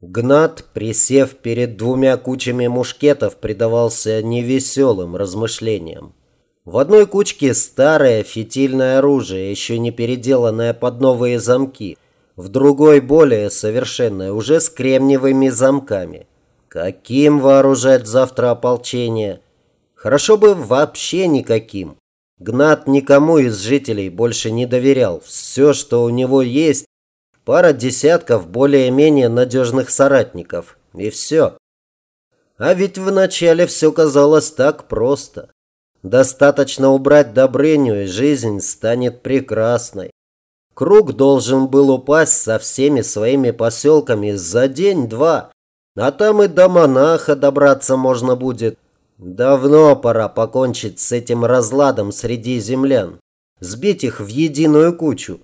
Гнат, присев перед двумя кучами мушкетов, предавался невеселым размышлениям. В одной кучке старое фитильное оружие, еще не переделанное под новые замки. В другой более совершенное, уже с кремниевыми замками. Каким вооружать завтра ополчение? Хорошо бы вообще никаким. Гнат никому из жителей больше не доверял. Все, что у него есть, пара десятков более-менее надежных соратников. И все. А ведь вначале все казалось так просто. Достаточно убрать Добрыню, и жизнь станет прекрасной. Круг должен был упасть со всеми своими поселками за день-два, а там и до монаха добраться можно будет. Давно пора покончить с этим разладом среди землян, сбить их в единую кучу.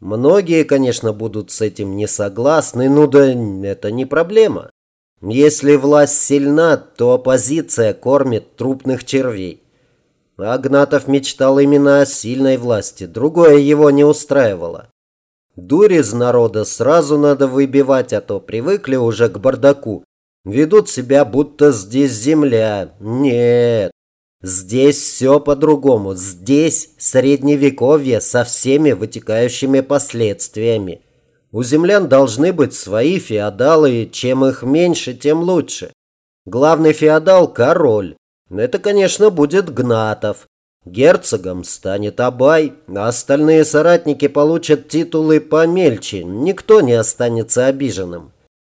Многие, конечно, будут с этим не согласны, ну да это не проблема. Если власть сильна, то оппозиция кормит трупных червей. Агнатов мечтал именно о сильной власти, другое его не устраивало. Дурь из народа сразу надо выбивать, а то привыкли уже к бардаку. Ведут себя, будто здесь земля. Нет, Здесь все по-другому. Здесь средневековье со всеми вытекающими последствиями. У землян должны быть свои феодалы, и чем их меньше, тем лучше. Главный феодал – король. Это, конечно, будет Гнатов. Герцогом станет Абай, а остальные соратники получат титулы помельче, никто не останется обиженным.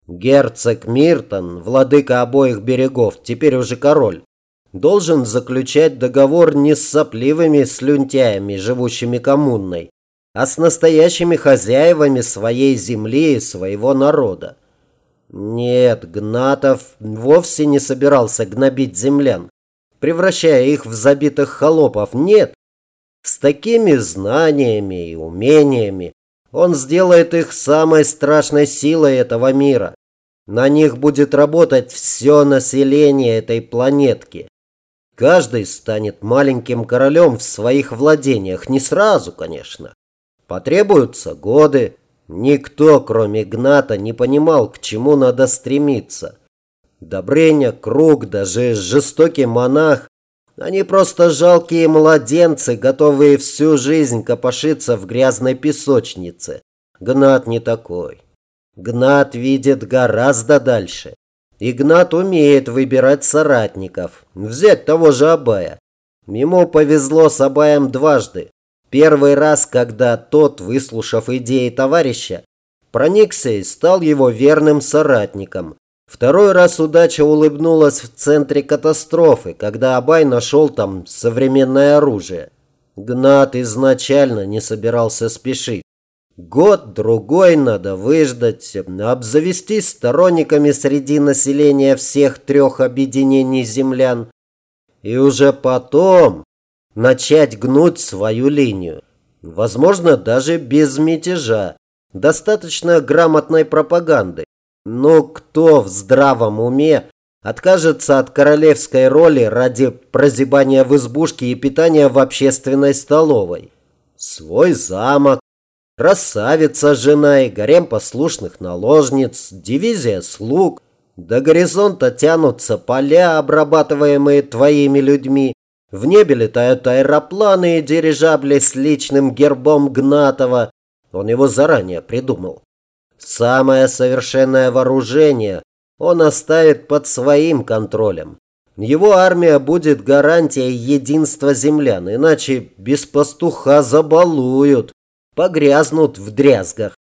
Герцог Миртон, владыка обоих берегов, теперь уже король должен заключать договор не с сопливыми слюнтяями, живущими коммунной, а с настоящими хозяевами своей земли и своего народа. Нет, Гнатов вовсе не собирался гнобить землян, превращая их в забитых холопов. Нет, с такими знаниями и умениями он сделает их самой страшной силой этого мира. На них будет работать все население этой планетки. Каждый станет маленьким королем в своих владениях. Не сразу, конечно. Потребуются годы. Никто, кроме Гната, не понимал, к чему надо стремиться. Добрыня, Круг, даже жестокий монах. Они просто жалкие младенцы, готовые всю жизнь копошиться в грязной песочнице. Гнат не такой. Гнат видит гораздо дальше. Игнат умеет выбирать соратников. Взять того же Абая. Ему повезло с Абаем дважды. Первый раз, когда тот, выслушав идеи товарища, проникся и стал его верным соратником. Второй раз удача улыбнулась в центре катастрофы, когда Абай нашел там современное оружие. Гнат изначально не собирался спешить. Год-другой надо выждать, обзавестись сторонниками среди населения всех трех объединений землян и уже потом начать гнуть свою линию. Возможно, даже без мятежа. Достаточно грамотной пропаганды. Но кто в здравом уме откажется от королевской роли ради прозябания в избушке и питания в общественной столовой? Свой замок, Красавица жена и гарем послушных наложниц, дивизия слуг. До горизонта тянутся поля, обрабатываемые твоими людьми. В небе летают аэропланы и дирижабли с личным гербом Гнатова. Он его заранее придумал. Самое совершенное вооружение он оставит под своим контролем. Его армия будет гарантией единства землян, иначе без пастуха забалуют погрязнут в дрязгах.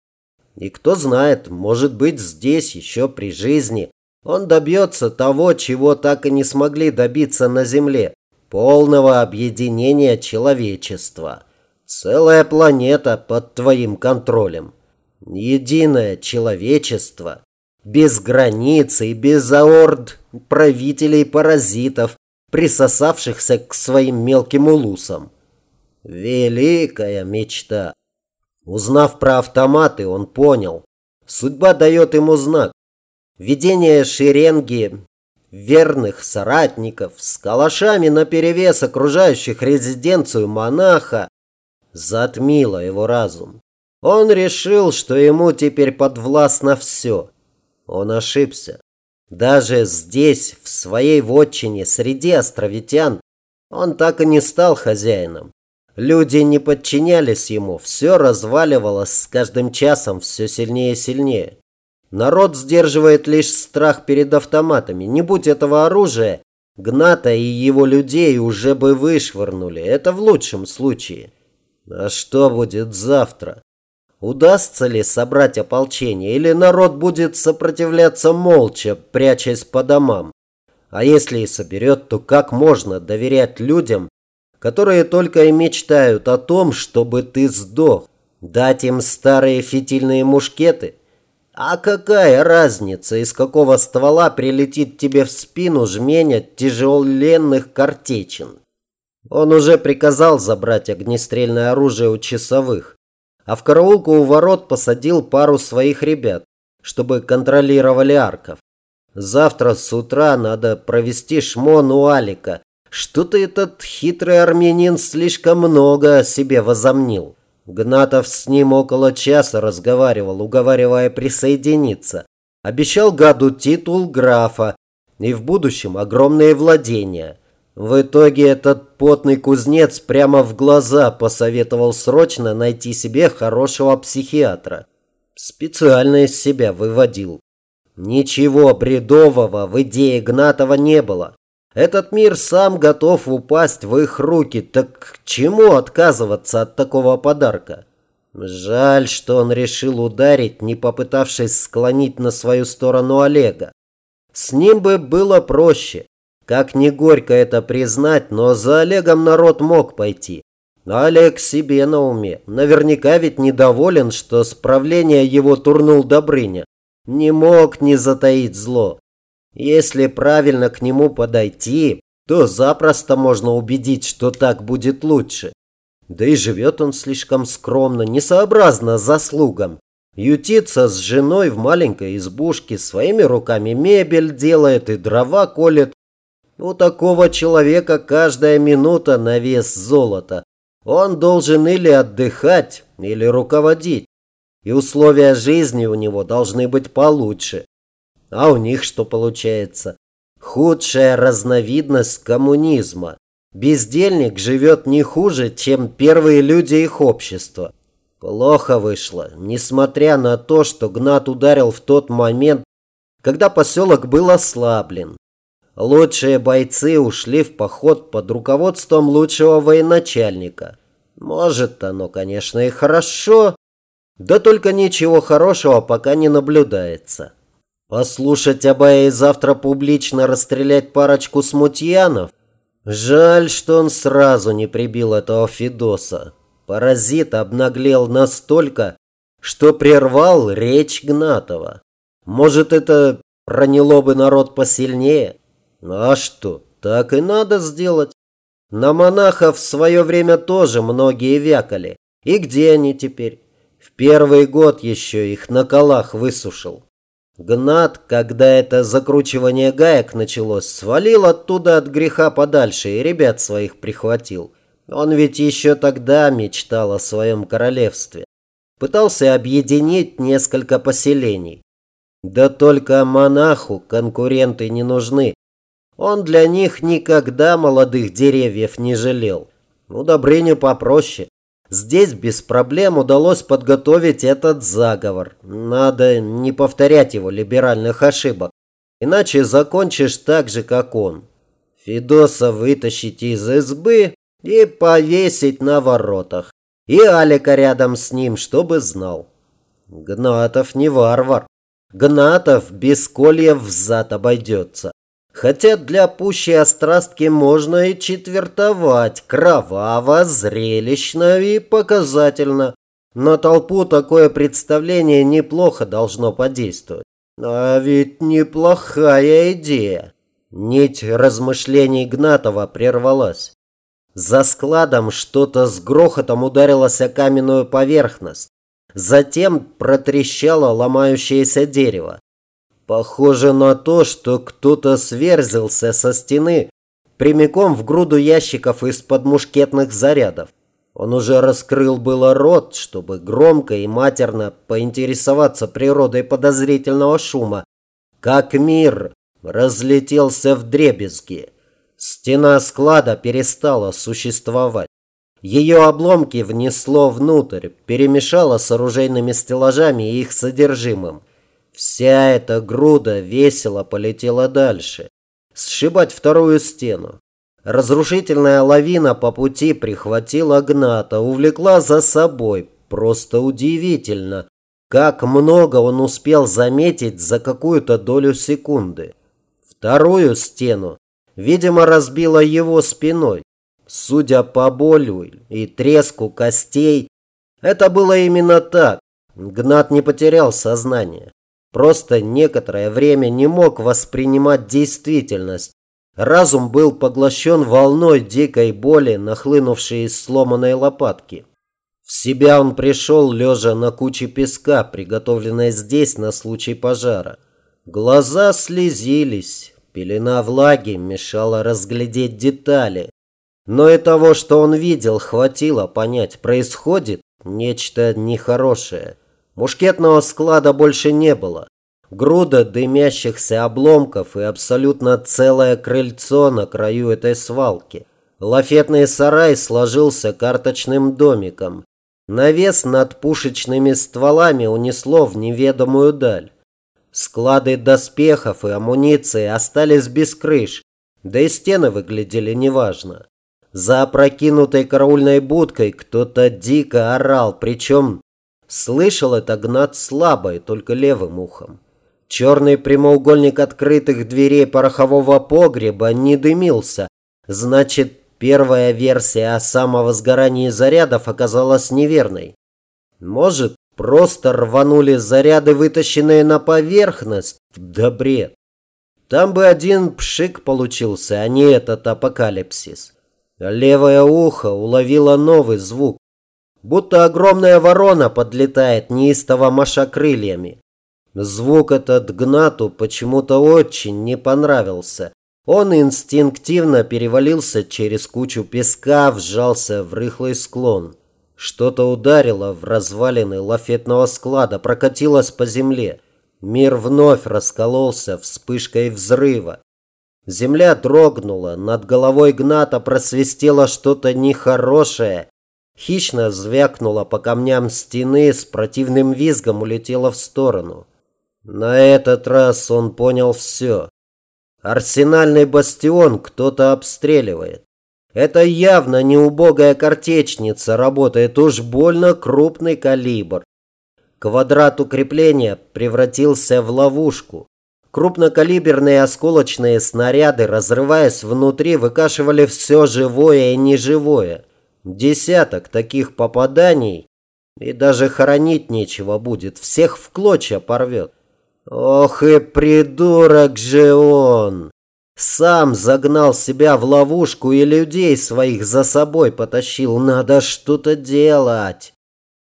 И кто знает, может быть, здесь еще при жизни он добьется того, чего так и не смогли добиться на Земле – полного объединения человечества. Целая планета под твоим контролем. Единое человечество, без границ и без аорд правителей-паразитов, присосавшихся к своим мелким улусам. Великая мечта. Узнав про автоматы, он понял. Судьба дает ему знак. Видение шеренги верных соратников с калашами наперевес окружающих резиденцию монаха затмило его разум. Он решил, что ему теперь подвластно все. Он ошибся. Даже здесь, в своей вотчине, среди островитян, он так и не стал хозяином. Люди не подчинялись ему, все разваливалось с каждым часом все сильнее и сильнее. Народ сдерживает лишь страх перед автоматами. Не будь этого оружия, Гната и его людей уже бы вышвырнули. Это в лучшем случае. А что будет завтра? Удастся ли собрать ополчение, или народ будет сопротивляться молча, прячась по домам? А если и соберет, то как можно доверять людям, которые только и мечтают о том, чтобы ты сдох. Дать им старые фитильные мушкеты? А какая разница, из какого ствола прилетит тебе в спину жменя тяжеленных картечин? Он уже приказал забрать огнестрельное оружие у часовых, а в караулку у ворот посадил пару своих ребят, чтобы контролировали арков. Завтра с утра надо провести шмон у Алика, что-то этот хитрый армянин слишком много о себе возомнил. Гнатов с ним около часа разговаривал, уговаривая присоединиться. Обещал гаду титул графа и в будущем огромные владения. В итоге этот потный кузнец прямо в глаза посоветовал срочно найти себе хорошего психиатра. Специально из себя выводил. Ничего бредового в идее Гнатова не было. Этот мир сам готов упасть в их руки, так к чему отказываться от такого подарка? Жаль, что он решил ударить, не попытавшись склонить на свою сторону Олега. С ним бы было проще. Как не горько это признать, но за Олегом народ мог пойти. Олег себе на уме. Наверняка ведь недоволен, что справление его турнул Добрыня. Не мог не затаить зло. Если правильно к нему подойти, то запросто можно убедить, что так будет лучше. Да и живет он слишком скромно, несообразно заслугам. Ютится с женой в маленькой избушке, своими руками мебель делает и дрова колет. У такого человека каждая минута на вес золота. Он должен или отдыхать, или руководить. И условия жизни у него должны быть получше. А у них что получается? Худшая разновидность коммунизма. Бездельник живет не хуже, чем первые люди их общества. Плохо вышло, несмотря на то, что Гнат ударил в тот момент, когда поселок был ослаблен. Лучшие бойцы ушли в поход под руководством лучшего военачальника. Может, оно, конечно, и хорошо, да только ничего хорошего пока не наблюдается. Послушать Абая и завтра публично расстрелять парочку смутьянов? Жаль, что он сразу не прибил этого Федоса. Паразит обнаглел настолько, что прервал речь Гнатова. Может, это проняло бы народ посильнее? А что, так и надо сделать. На монахов в свое время тоже многие вякали. И где они теперь? В первый год еще их на колах высушил. Гнат, когда это закручивание гаек началось, свалил оттуда от греха подальше и ребят своих прихватил. Он ведь еще тогда мечтал о своем королевстве. Пытался объединить несколько поселений. Да только монаху конкуренты не нужны. Он для них никогда молодых деревьев не жалел. Ну, Добрыню попроще. Здесь без проблем удалось подготовить этот заговор. Надо не повторять его либеральных ошибок. Иначе закончишь так же, как он. Федоса вытащить из избы и повесить на воротах. И Алика рядом с ним, чтобы знал. Гнатов не варвар. Гнатов без кольев взад обойдется. Хотя для пущей острастки можно и четвертовать, кроваво, зрелищно и показательно. На толпу такое представление неплохо должно подействовать. А ведь неплохая идея. Нить размышлений Гнатова прервалась. За складом что-то с грохотом ударилось о каменную поверхность. Затем протрещало ломающееся дерево. Похоже на то, что кто-то сверзился со стены прямиком в груду ящиков из-под мушкетных зарядов. Он уже раскрыл было рот, чтобы громко и матерно поинтересоваться природой подозрительного шума, как мир разлетелся в дребезги. Стена склада перестала существовать. Ее обломки внесло внутрь, перемешало с оружейными стеллажами и их содержимым. Вся эта груда весело полетела дальше. Сшибать вторую стену. Разрушительная лавина по пути прихватила Гната, увлекла за собой. Просто удивительно, как много он успел заметить за какую-то долю секунды. Вторую стену, видимо, разбила его спиной. Судя по болю и треску костей, это было именно так. Гнат не потерял сознание. Просто некоторое время не мог воспринимать действительность. Разум был поглощен волной дикой боли, нахлынувшей из сломанной лопатки. В себя он пришел, лежа на куче песка, приготовленной здесь на случай пожара. Глаза слезились, пелена влаги мешала разглядеть детали. Но и того, что он видел, хватило понять, происходит нечто нехорошее. Мушкетного склада больше не было. Груда дымящихся обломков и абсолютно целое крыльцо на краю этой свалки. Лафетный сарай сложился карточным домиком. Навес над пушечными стволами унесло в неведомую даль. Склады доспехов и амуниции остались без крыш, да и стены выглядели неважно. За опрокинутой караульной будкой кто-то дико орал, причем Слышал это Гнат слабо и только левым ухом. Черный прямоугольник открытых дверей порохового погреба не дымился. Значит, первая версия о самовозгорании зарядов оказалась неверной. Может, просто рванули заряды, вытащенные на поверхность? Да бред. Там бы один пшик получился, а не этот апокалипсис. Левое ухо уловило новый звук. Будто огромная ворона подлетает, неистово маша крыльями. Звук этот Гнату почему-то очень не понравился. Он инстинктивно перевалился через кучу песка, вжался в рыхлый склон. Что-то ударило в развалины лафетного склада, прокатилось по земле. Мир вновь раскололся вспышкой взрыва. Земля дрогнула, над головой Гната просвистело что-то нехорошее, хищно звякнула по камням стены, с противным визгом улетела в сторону. На этот раз он понял все. Арсенальный бастион кто-то обстреливает. Это явно не убогая картечница, работает уж больно крупный калибр. Квадрат укрепления превратился в ловушку. Крупнокалиберные осколочные снаряды, разрываясь внутри, выкашивали все живое и неживое. Десяток таких попаданий, и даже хоронить нечего будет, всех в клочья порвет. Ох и придурок же он! Сам загнал себя в ловушку и людей своих за собой потащил. Надо что-то делать.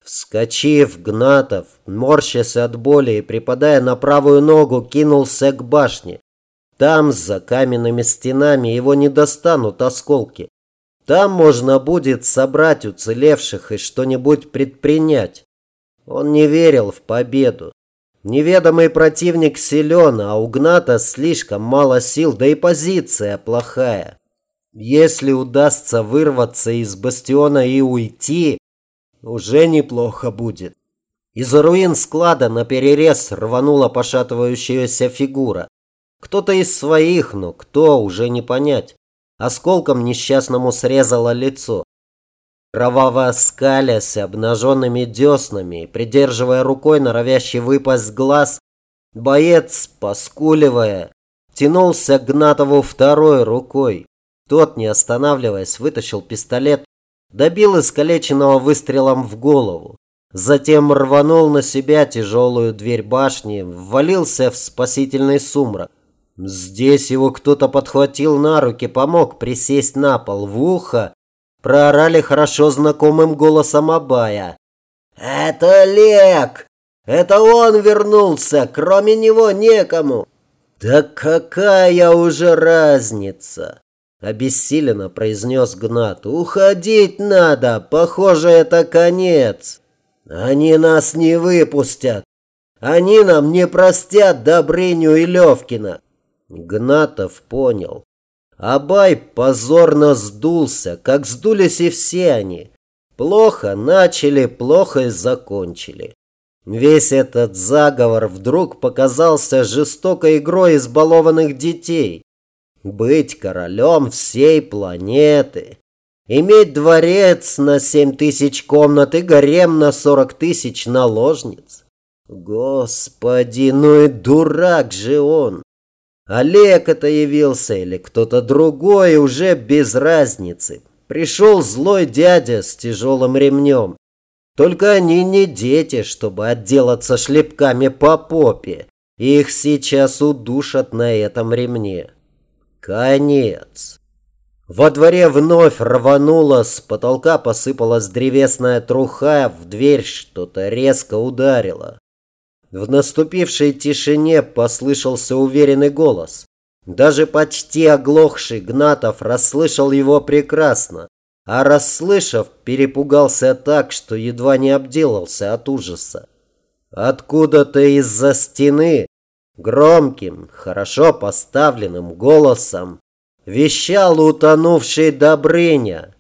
Вскочив, Гнатов, морщась от боли и припадая на правую ногу, кинулся к башне. Там, за каменными стенами, его не достанут осколки. Там можно будет собрать уцелевших и что-нибудь предпринять. Он не верил в победу. Неведомый противник силен, а у Гната слишком мало сил, да и позиция плохая. Если удастся вырваться из бастиона и уйти, уже неплохо будет. Из руин склада на перерез рванула пошатывающаяся фигура. Кто-то из своих, но кто, уже не понять. Осколком несчастному срезало лицо. Кроваво скалясь обнаженными деснами, придерживая рукой норовящий выпасть глаз, боец, поскуливая, тянулся к Гнатову второй рукой. Тот, не останавливаясь, вытащил пистолет, добил искалеченного выстрелом в голову. Затем рванул на себя тяжелую дверь башни, ввалился в спасительный сумрак. Здесь его кто-то подхватил на руки, помог присесть на пол. В ухо проорали хорошо знакомым голосом Абая. «Это Лек! Это он вернулся! Кроме него некому!» «Да какая уже разница?» Обессиленно произнес Гнат. «Уходить надо! Похоже, это конец! Они нас не выпустят! Они нам не простят Добрыню и Левкина. Гнатов понял. Абай позорно сдулся, как сдулись и все они. Плохо начали, плохо и закончили. Весь этот заговор вдруг показался жестокой игрой избалованных детей. Быть королем всей планеты. Иметь дворец на семь тысяч комнат и гарем на сорок тысяч наложниц. Господи, ну и дурак же он. Олег это явился или кто-то другой, уже без разницы. Пришел злой дядя с тяжелым ремнем. Только они не дети, чтобы отделаться шлепками по попе. Их сейчас удушат на этом ремне. Конец. Во дворе вновь рвануло, с потолка посыпалась древесная труха, в дверь что-то резко ударило. В наступившей тишине послышался уверенный голос. Даже почти оглохший Гнатов расслышал его прекрасно, а расслышав, перепугался так, что едва не обделался от ужаса. Откуда-то из-за стены громким, хорошо поставленным голосом вещал утонувший Добрыня.